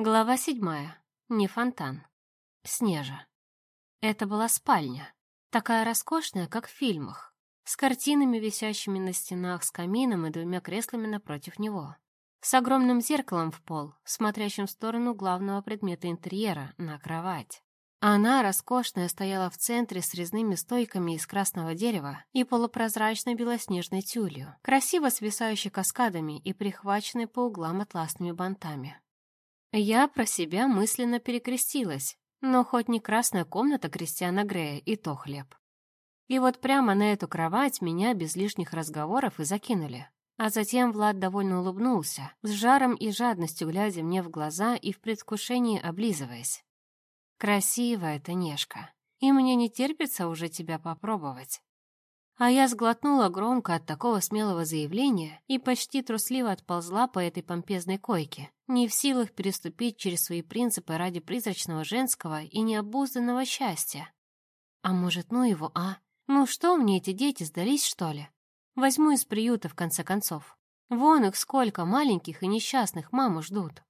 Глава седьмая. Не фонтан. Снежа. Это была спальня. Такая роскошная, как в фильмах. С картинами, висящими на стенах, с камином и двумя креслами напротив него. С огромным зеркалом в пол, смотрящим в сторону главного предмета интерьера, на кровать. Она, роскошная, стояла в центре с резными стойками из красного дерева и полупрозрачной белоснежной тюлью, красиво свисающей каскадами и прихваченной по углам атласными бантами. Я про себя мысленно перекрестилась, но хоть не красная комната Кристиана Грея, и то хлеб. И вот прямо на эту кровать меня без лишних разговоров и закинули. А затем Влад довольно улыбнулся, с жаром и жадностью глядя мне в глаза и в предвкушении облизываясь. «Красивая ты, Нежка, и мне не терпится уже тебя попробовать». А я сглотнула громко от такого смелого заявления и почти трусливо отползла по этой помпезной койке, не в силах переступить через свои принципы ради призрачного женского и необузданного счастья. А может, ну его, а? Ну что мне эти дети сдались, что ли? Возьму из приюта, в конце концов. Вон их сколько маленьких и несчастных маму ждут.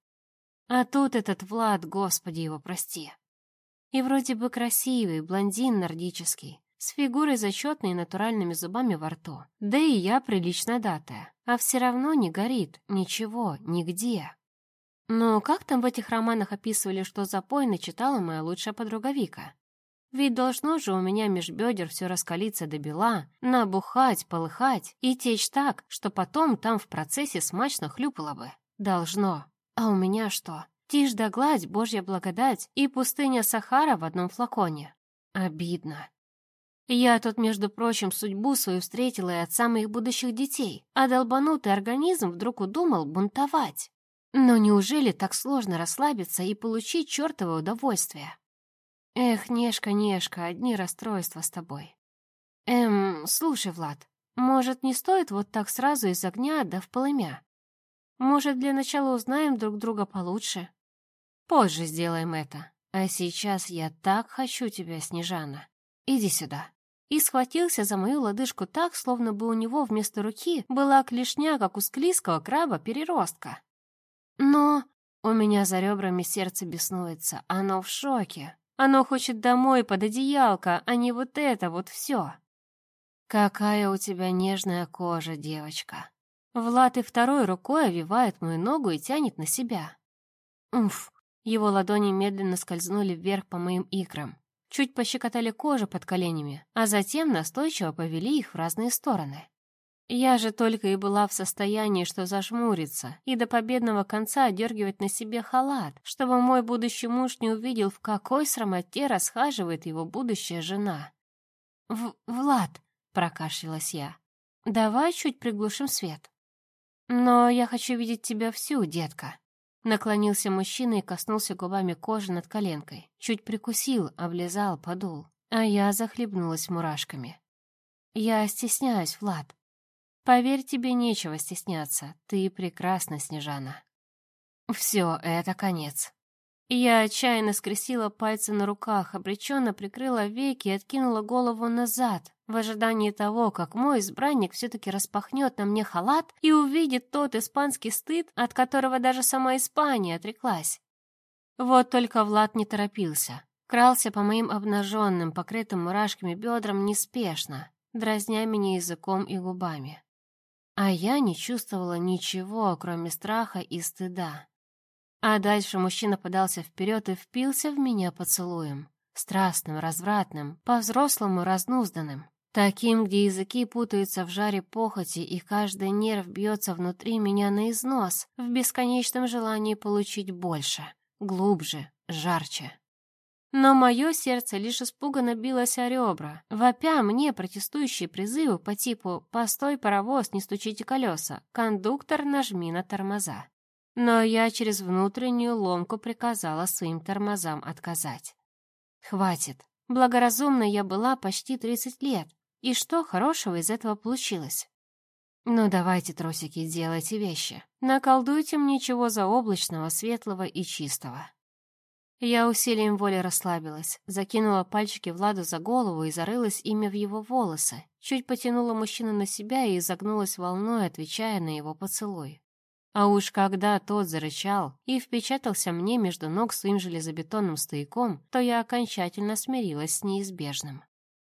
А тут этот Влад, господи его прости. И вроде бы красивый, блондин нордический, с фигурой зачетной и натуральными зубами во рту. Да и я прилично датая, а все равно не горит, ничего, нигде. Но как там в этих романах описывали, что запой начитала моя лучшая подруга Вика? Ведь должно же у меня меж бедер все раскалиться до бела, набухать, полыхать и течь так, что потом там в процессе смачно хлюпало бы. Должно. А у меня что? Тишь да гладь, божья благодать и пустыня Сахара в одном флаконе. Обидно. Я тут, между прочим, судьбу свою встретила и от самых будущих детей, а долбанутый организм вдруг удумал бунтовать. Но неужели так сложно расслабиться и получить чертово удовольствие? Эх, Нешка, Нешка, одни расстройства с тобой. Эм, слушай, Влад, может, не стоит вот так сразу из огня да в полымя? Может, для начала узнаем друг друга получше? Позже сделаем это. А сейчас я так хочу тебя, Снежана. Иди сюда и схватился за мою лодыжку так, словно бы у него вместо руки была клешня, как у склизкого краба-переростка. Но у меня за ребрами сердце беснуется, оно в шоке. Оно хочет домой под одеялко, а не вот это вот все. Какая у тебя нежная кожа, девочка. Влад и второй рукой овивает мою ногу и тянет на себя. Уф, его ладони медленно скользнули вверх по моим икрам чуть пощекотали кожу под коленями, а затем настойчиво повели их в разные стороны. Я же только и была в состоянии, что зажмуриться и до победного конца одергивать на себе халат, чтобы мой будущий муж не увидел, в какой срамоте расхаживает его будущая жена. В «Влад», — прокашлялась я, — «давай чуть приглушим свет». «Но я хочу видеть тебя всю, детка», Наклонился мужчина и коснулся губами кожи над коленкой. Чуть прикусил, облизал, подул. А я захлебнулась мурашками. «Я стесняюсь, Влад. Поверь, тебе нечего стесняться. Ты прекрасна, Снежана». «Все, это конец». Я отчаянно скрестила пальцы на руках, обреченно прикрыла веки и откинула голову назад, в ожидании того, как мой избранник все-таки распахнет на мне халат и увидит тот испанский стыд, от которого даже сама Испания отреклась. Вот только Влад не торопился. Крался по моим обнаженным, покрытым мурашками бедрам неспешно, дразня меня языком и губами. А я не чувствовала ничего, кроме страха и стыда. А дальше мужчина подался вперед и впился в меня поцелуем. Страстным, развратным, по-взрослому разнузданным. Таким, где языки путаются в жаре похоти, и каждый нерв бьется внутри меня на износ, в бесконечном желании получить больше, глубже, жарче. Но мое сердце лишь испуганно билось о ребра, вопя мне протестующие призывы по типу «Постой, паровоз, не стучите колеса», «Кондуктор, нажми на тормоза». Но я через внутреннюю ломку приказала своим тормозам отказать. Хватит. Благоразумно я была почти 30 лет, и что хорошего из этого получилось? Ну давайте, трусики, делайте вещи. Наколдуйте мне чего заоблачного, светлого и чистого. Я усилием воли расслабилась, закинула пальчики Владу за голову и зарылась ими в его волосы, чуть потянула мужчину на себя и изогнулась волной, отвечая на его поцелуй. А уж когда тот зарычал и впечатался мне между ног своим железобетонным стояком, то я окончательно смирилась с неизбежным.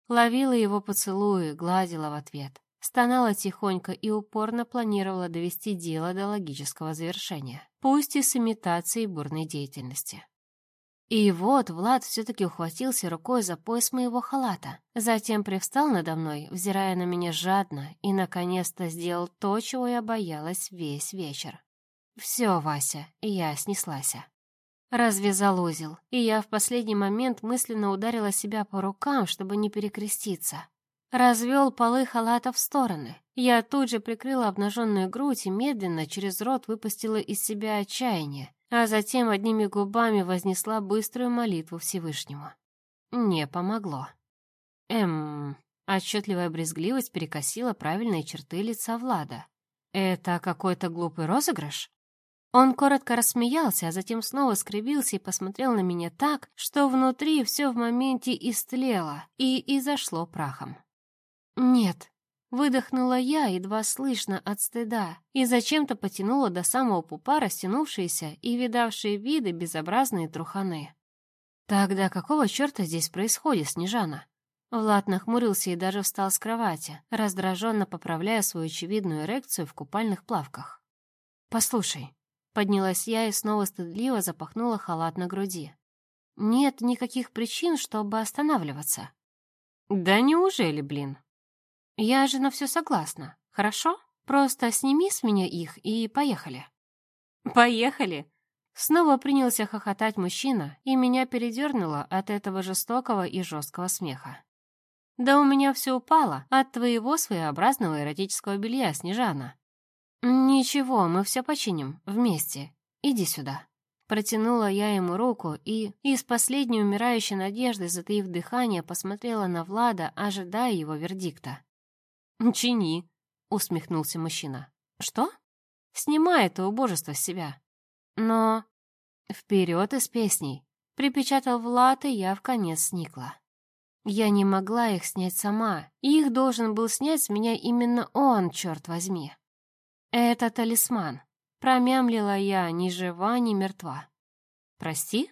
Ловила его поцелуи, гладила в ответ. Стонала тихонько и упорно планировала довести дело до логического завершения, пусть и с имитацией бурной деятельности. И вот Влад все-таки ухватился рукой за пояс моего халата, затем привстал надо мной, взирая на меня жадно, и, наконец-то, сделал то, чего я боялась весь вечер. «Все, Вася, я снеслась». Развязал узел, и я в последний момент мысленно ударила себя по рукам, чтобы не перекреститься. Развел полы халата в стороны. Я тут же прикрыла обнаженную грудь и медленно через рот выпустила из себя отчаяние, а затем одними губами вознесла быструю молитву Всевышнему. Не помогло. Эм, отчетливая брезгливость перекосила правильные черты лица Влада. Это какой-то глупый розыгрыш? Он коротко рассмеялся, а затем снова скривился и посмотрел на меня так, что внутри все в моменте истлело и изошло прахом. «Нет», — выдохнула я, едва слышно от стыда, и зачем-то потянула до самого пупа растянувшиеся и видавшие виды безобразные труханы. «Тогда какого черта здесь происходит, Снежана?» Влад нахмурился и даже встал с кровати, раздраженно поправляя свою очевидную эрекцию в купальных плавках. «Послушай», — поднялась я и снова стыдливо запахнула халат на груди. «Нет никаких причин, чтобы останавливаться». «Да неужели, блин?» «Я же на все согласна, хорошо? Просто сними с меня их и поехали». «Поехали!» Снова принялся хохотать мужчина, и меня передернуло от этого жестокого и жесткого смеха. «Да у меня все упало от твоего своеобразного эротического белья, Снежана». «Ничего, мы все починим, вместе. Иди сюда». Протянула я ему руку и, из последней умирающей надежды, затаив дыхание, посмотрела на Влада, ожидая его вердикта. «Чини», — усмехнулся мужчина. «Что?» «Снимай это убожество с себя». «Но...» «Вперед из песней», — припечатал Влад, и я в конец сникла. Я не могла их снять сама, и их должен был снять с меня именно он, черт возьми. «Это талисман», — промямлила я, ни жива, ни мертва. «Прости?»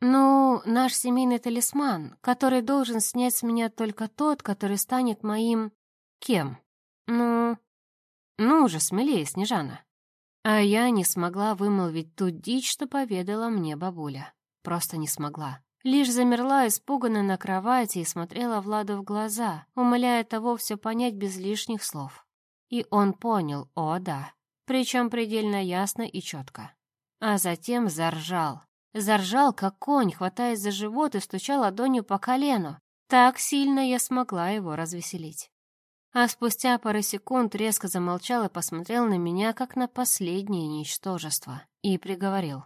«Ну, наш семейный талисман, который должен снять с меня только тот, который станет моим Кем? Ну... Ну уже смелее, Снежана. А я не смогла вымолвить ту дичь, что поведала мне бабуля. Просто не смогла. Лишь замерла испуганно на кровати и смотрела Владу в глаза, умоляя того все понять без лишних слов. И он понял, о да, причем предельно ясно и четко. А затем заржал. Заржал, как конь, хватаясь за живот и стучал ладонью по колену. Так сильно я смогла его развеселить а спустя пару секунд резко замолчал и посмотрел на меня, как на последнее ничтожество, и приговорил.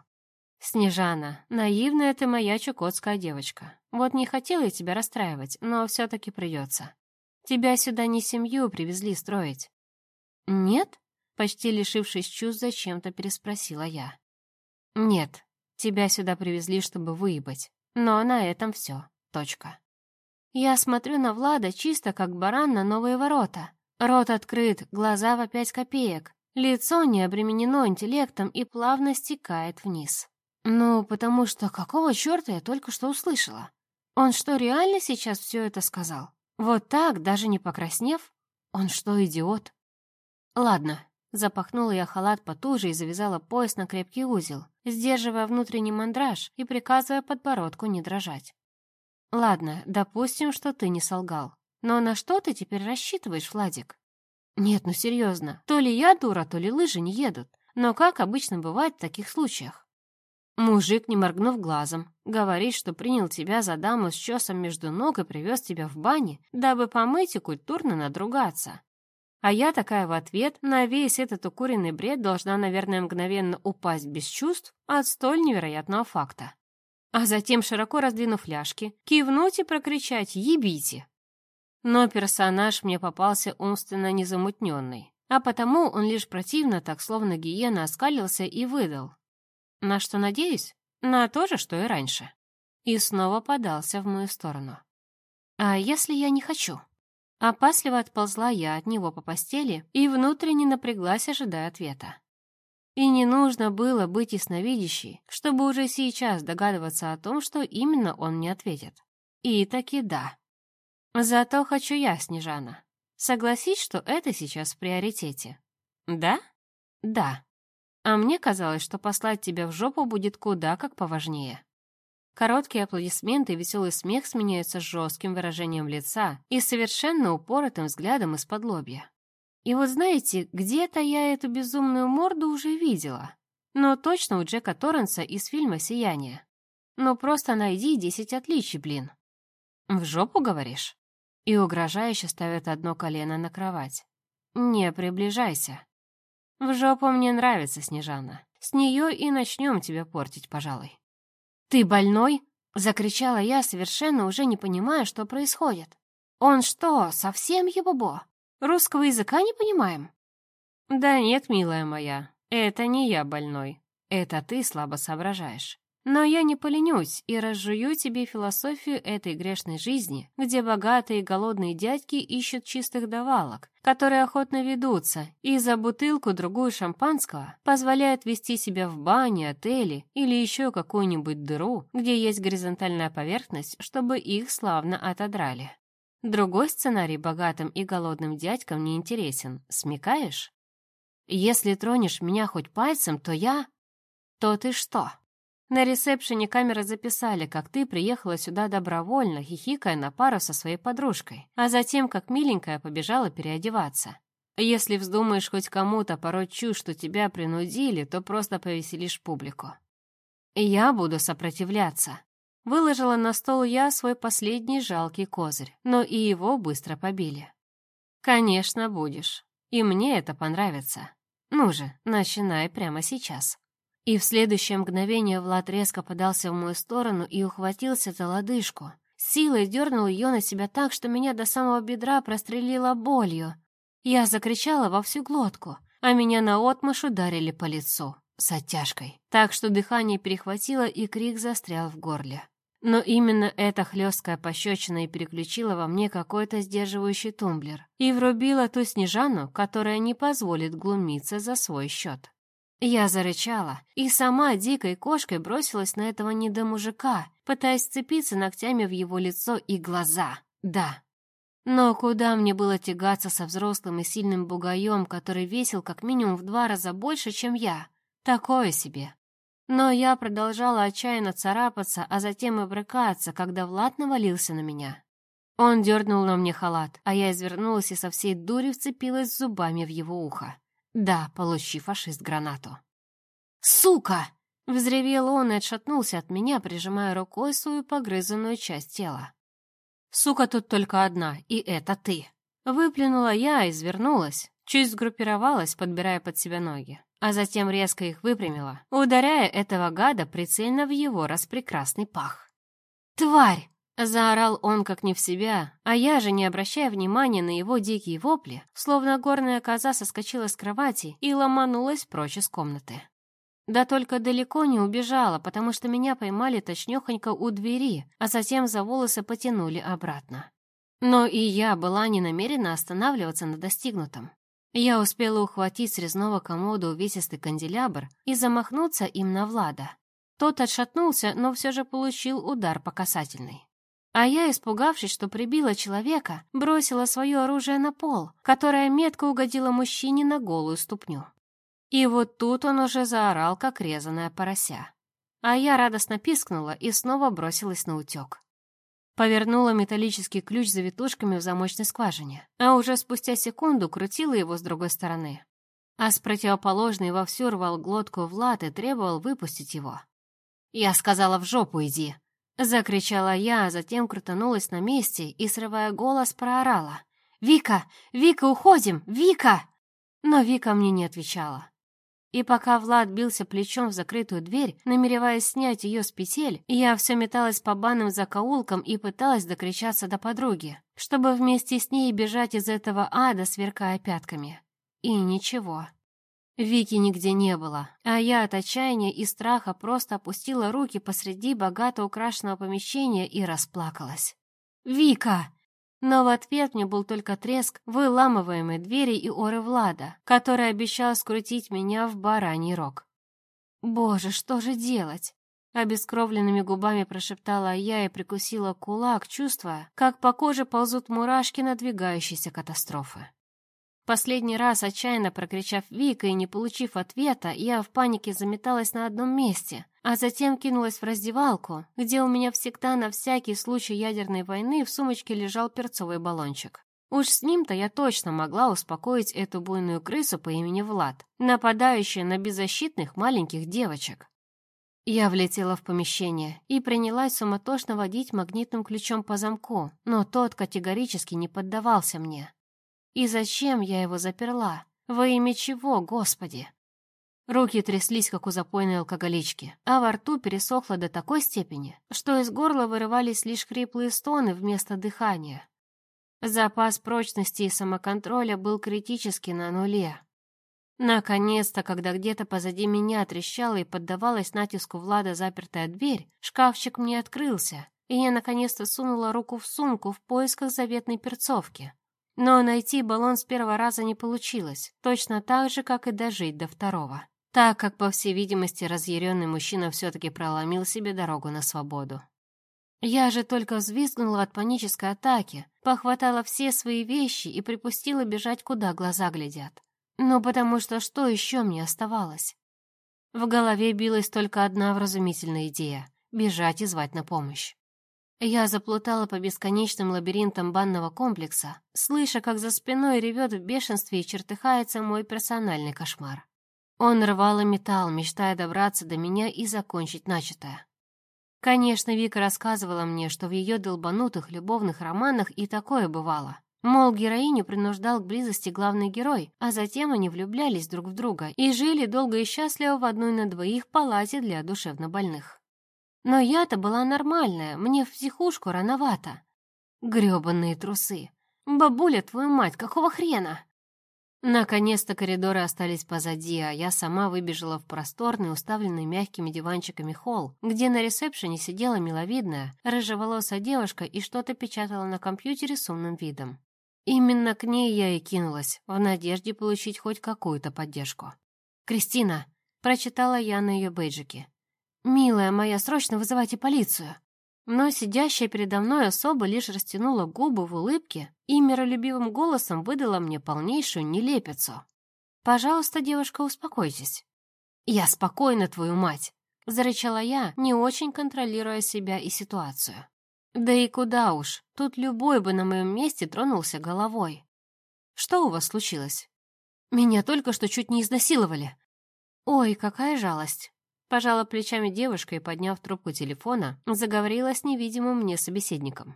«Снежана, наивная ты моя чукотская девочка. Вот не хотела я тебя расстраивать, но все-таки придется. Тебя сюда не семью привезли строить». «Нет?» — почти лишившись чувств, зачем-то переспросила я. «Нет, тебя сюда привезли, чтобы выебать. Но на этом все. Точка». Я смотрю на Влада чисто как баран на новые ворота. Рот открыт, глаза в пять копеек. Лицо не обременено интеллектом и плавно стекает вниз. Ну, потому что какого черта я только что услышала? Он что, реально сейчас все это сказал? Вот так, даже не покраснев? Он что, идиот? Ладно, запахнула я халат потуже и завязала пояс на крепкий узел, сдерживая внутренний мандраж и приказывая подбородку не дрожать. Ладно, допустим, что ты не солгал. Но на что ты теперь рассчитываешь, Владик? Нет, ну серьезно, то ли я дура, то ли лыжи не едут. Но как обычно бывает в таких случаях? Мужик, не моргнув глазом, говорит, что принял тебя за даму с чесом между ног и привез тебя в бане, дабы помыть и культурно надругаться. А я такая в ответ на весь этот укуренный бред должна, наверное, мгновенно упасть без чувств от столь невероятного факта а затем, широко раздвинув ляжки, кивнуть и прокричать «Ебите!». Но персонаж мне попался умственно незамутненный, а потому он лишь противно, так словно гиена, оскалился и выдал. На что надеюсь? На то же, что и раньше. И снова подался в мою сторону. «А если я не хочу?» Опасливо отползла я от него по постели и внутренне напряглась, ожидая ответа. И не нужно было быть ясновидящей, чтобы уже сейчас догадываться о том, что именно он мне ответит. И таки да. Зато хочу я, Снежана. Согласись, что это сейчас в приоритете. Да? Да. А мне казалось, что послать тебя в жопу будет куда как поважнее. Короткие аплодисменты и веселый смех сменяются жестким выражением лица и совершенно упоротым взглядом из-под лобья. И вот знаете, где-то я эту безумную морду уже видела. Но точно у Джека Торренса из фильма «Сияние». Ну просто найди десять отличий, блин. В жопу, говоришь? И угрожающе ставит одно колено на кровать. Не приближайся. В жопу мне нравится, Снежана. С нее и начнем тебя портить, пожалуй. «Ты больной?» — закричала я, совершенно уже не понимая, что происходит. «Он что, совсем ебобо? Русского языка не понимаем?» «Да нет, милая моя, это не я больной. Это ты слабо соображаешь. Но я не поленюсь и разжую тебе философию этой грешной жизни, где богатые и голодные дядьки ищут чистых давалок, которые охотно ведутся, и за бутылку-другую шампанского позволяют вести себя в бане, отеле или еще какую-нибудь дыру, где есть горизонтальная поверхность, чтобы их славно отодрали. Другой сценарий богатым и голодным дядькам не интересен, смекаешь? Если тронешь меня хоть пальцем, то я... То ты что? На ресепшене камеры записали, как ты приехала сюда добровольно, хихикая на пару со своей подружкой, а затем, как миленькая, побежала переодеваться. Если вздумаешь хоть кому-то пороть чушь, что тебя принудили, то просто повеселишь публику. Я буду сопротивляться. Выложила на стол я свой последний жалкий козырь, но и его быстро побили. Конечно, будешь. И мне это понравится. Ну же, начинай прямо сейчас. И в следующее мгновение Влад резко подался в мою сторону и ухватился за лодыжку. Силой дернул ее на себя так, что меня до самого бедра прострелило болью. Я закричала во всю глотку, а меня наотмашь ударили по лицу с оттяжкой, так что дыхание перехватило и крик застрял в горле. Но именно эта хлесткая пощечина и переключила во мне какой-то сдерживающий тумблер и врубила ту Снежану, которая не позволит глумиться за свой счет. Я зарычала и сама дикой кошкой бросилась на этого недомужика, пытаясь сцепиться ногтями в его лицо и глаза. Да. Но куда мне было тягаться со взрослым и сильным бугаем, который весил как минимум в два раза больше, чем я? Такое себе. Но я продолжала отчаянно царапаться, а затем и брыкаться, когда Влад навалился на меня. Он дернул на мне халат, а я извернулась и со всей дури вцепилась зубами в его ухо. Да, получи, фашист, гранату. «Сука!» — взревел он и отшатнулся от меня, прижимая рукой свою погрызанную часть тела. «Сука тут только одна, и это ты!» Выплюнула я и извернулась, чуть сгруппировалась, подбирая под себя ноги, а затем резко их выпрямила, ударяя этого гада прицельно в его распрекрасный пах. «Тварь!» Заорал он как не в себя, а я же, не обращая внимания на его дикие вопли, словно горная коза соскочила с кровати и ломанулась прочь из комнаты. Да только далеко не убежала, потому что меня поймали точнёхонько у двери, а затем за волосы потянули обратно. Но и я была не намерена останавливаться на достигнутом. Я успела ухватить с резного комода увесистый канделябр и замахнуться им на Влада. Тот отшатнулся, но все же получил удар по касательной. А я, испугавшись, что прибила человека, бросила свое оружие на пол, которое метко угодило мужчине на голую ступню. И вот тут он уже заорал, как резаная порося. А я радостно пискнула и снова бросилась на утек. Повернула металлический ключ завитушками в замочной скважине, а уже спустя секунду крутила его с другой стороны. А с противоположной вовсю рвал глотку Влад и требовал выпустить его. «Я сказала, в жопу иди!» Закричала я, а затем крутанулась на месте и, срывая голос, проорала. «Вика! Вика, уходим! Вика!» Но Вика мне не отвечала. И пока Влад бился плечом в закрытую дверь, намереваясь снять ее с петель, я все металась по банным закоулкам и пыталась докричаться до подруги, чтобы вместе с ней бежать из этого ада, сверкая пятками. И ничего. Вики нигде не было, а я от отчаяния и страха просто опустила руки посреди богато украшенного помещения и расплакалась. «Вика!» Но в ответ мне был только треск выламываемой двери и оры Влада, который обещал скрутить меня в бараний рог. «Боже, что же делать?» Обескровленными губами прошептала я и прикусила кулак, чувствуя, как по коже ползут мурашки надвигающейся катастрофы. Последний раз, отчаянно прокричав Вика и не получив ответа, я в панике заметалась на одном месте, а затем кинулась в раздевалку, где у меня всегда на всякий случай ядерной войны в сумочке лежал перцовый баллончик. Уж с ним-то я точно могла успокоить эту буйную крысу по имени Влад, нападающую на беззащитных маленьких девочек. Я влетела в помещение и принялась суматошно водить магнитным ключом по замку, но тот категорически не поддавался мне. И зачем я его заперла? Во имя чего, Господи? Руки тряслись, как у запойной алкоголички, а во рту пересохло до такой степени, что из горла вырывались лишь хриплые стоны вместо дыхания. Запас прочности и самоконтроля был критически на нуле. Наконец-то, когда где-то позади меня трещала и поддавалась натиску Влада запертая дверь, шкафчик мне открылся, и я наконец-то сунула руку в сумку в поисках заветной перцовки. Но найти баллон с первого раза не получилось, точно так же, как и дожить до второго. Так как, по всей видимости, разъяренный мужчина все-таки проломил себе дорогу на свободу. Я же только взвизгнула от панической атаки, похватала все свои вещи и припустила бежать, куда глаза глядят. Ну, потому что что еще мне оставалось? В голове билась только одна вразумительная идея — бежать и звать на помощь. Я заплутала по бесконечным лабиринтам банного комплекса, слыша, как за спиной ревет в бешенстве и чертыхается мой персональный кошмар. Он рвал и металл, мечтая добраться до меня и закончить начатое. Конечно, Вика рассказывала мне, что в ее долбанутых любовных романах и такое бывало. Мол, героиню принуждал к близости главный герой, а затем они влюблялись друг в друга и жили долго и счастливо в одной на двоих палате для душевнобольных. Но я-то была нормальная, мне в психушку рановато. Грёбаные трусы. Бабуля, твою мать, какого хрена? Наконец-то коридоры остались позади, а я сама выбежала в просторный, уставленный мягкими диванчиками холл, где на ресепшене сидела миловидная, рыжеволосая девушка и что-то печатала на компьютере с умным видом. Именно к ней я и кинулась, в надежде получить хоть какую-то поддержку. «Кристина!» — прочитала я на ее бейджике. «Милая моя, срочно вызывайте полицию!» Но сидящая передо мной особа лишь растянула губы в улыбке и миролюбивым голосом выдала мне полнейшую нелепицу. «Пожалуйста, девушка, успокойтесь». «Я спокойна, твою мать!» — зарычала я, не очень контролируя себя и ситуацию. «Да и куда уж, тут любой бы на моем месте тронулся головой. Что у вас случилось?» «Меня только что чуть не изнасиловали». «Ой, какая жалость!» Пожала плечами девушка и, подняв трубку телефона, заговорила с невидимым мне собеседником.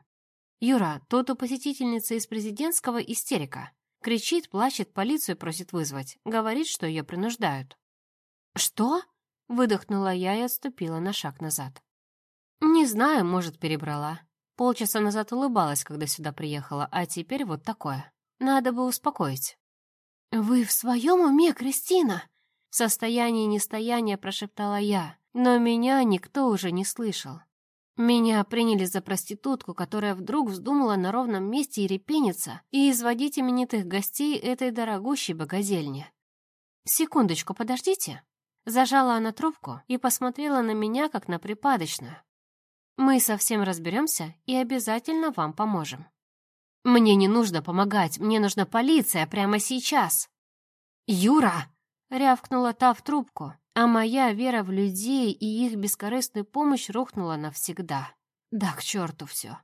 «Юра, тут у посетительницы из президентского истерика. Кричит, плачет, полицию просит вызвать. Говорит, что ее принуждают». «Что?» — выдохнула я и отступила на шаг назад. «Не знаю, может, перебрала. Полчаса назад улыбалась, когда сюда приехала, а теперь вот такое. Надо бы успокоить». «Вы в своем уме, Кристина?» Состоянии нестояния прошептала я, но меня никто уже не слышал. Меня приняли за проститутку, которая вдруг вздумала на ровном месте и репениться и изводить именитых гостей этой дорогущей богазельни. «Секундочку, подождите». Зажала она трубку и посмотрела на меня, как на припадочную. «Мы совсем разберемся и обязательно вам поможем». «Мне не нужно помогать, мне нужна полиция прямо сейчас». «Юра!» Рявкнула та в трубку, а моя вера в людей и их бескорыстную помощь рухнула навсегда. Да к черту все.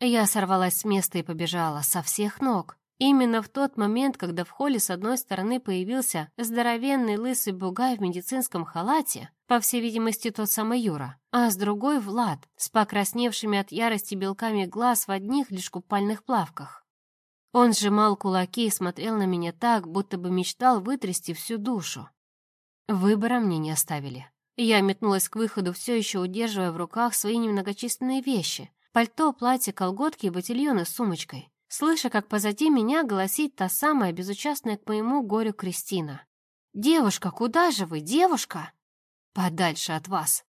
Я сорвалась с места и побежала со всех ног. Именно в тот момент, когда в холле с одной стороны появился здоровенный лысый бугай в медицинском халате, по всей видимости, тот самый Юра, а с другой — Влад, с покрасневшими от ярости белками глаз в одних лишь купальных плавках. Он сжимал кулаки и смотрел на меня так, будто бы мечтал вытрясти всю душу. Выбора мне не оставили. Я метнулась к выходу, все еще удерживая в руках свои немногочисленные вещи. Пальто, платье, колготки и ботильоны с сумочкой. Слыша, как позади меня голосит та самая безучастная к моему горю Кристина. «Девушка, куда же вы, девушка?» «Подальше от вас».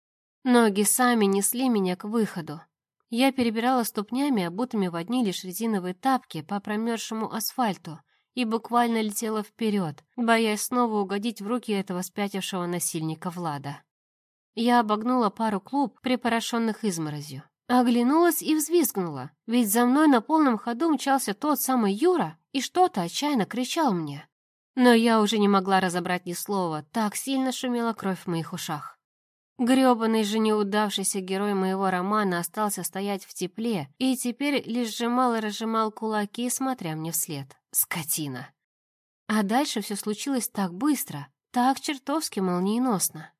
Ноги сами несли меня к выходу. Я перебирала ступнями, обутыми в одни лишь резиновые тапки по промерзшему асфальту, и буквально летела вперед, боясь снова угодить в руки этого спятившего насильника Влада. Я обогнула пару клуб, припорошенных изморозью. Оглянулась и взвизгнула, ведь за мной на полном ходу мчался тот самый Юра и что-то отчаянно кричал мне. Но я уже не могла разобрать ни слова, так сильно шумела кровь в моих ушах. Грёбаный же неудавшийся герой моего романа остался стоять в тепле и теперь лишь сжимал и разжимал кулаки, смотря мне вслед. Скотина. А дальше все случилось так быстро, так чертовски молниеносно.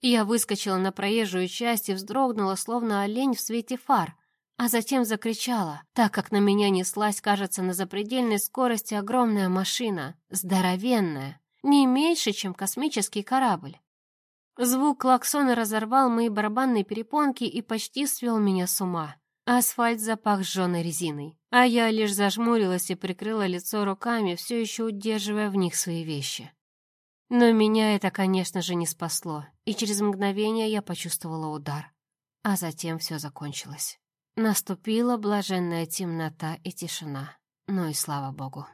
Я выскочила на проезжую часть и вздрогнула, словно олень в свете фар, а затем закричала, так как на меня неслась, кажется, на запредельной скорости огромная машина, здоровенная, не меньше, чем космический корабль. Звук клаксона разорвал мои барабанные перепонки и почти свел меня с ума. Асфальт запах сжженной резиной, а я лишь зажмурилась и прикрыла лицо руками, все еще удерживая в них свои вещи. Но меня это, конечно же, не спасло, и через мгновение я почувствовала удар. А затем все закончилось. Наступила блаженная темнота и тишина. Ну и слава богу.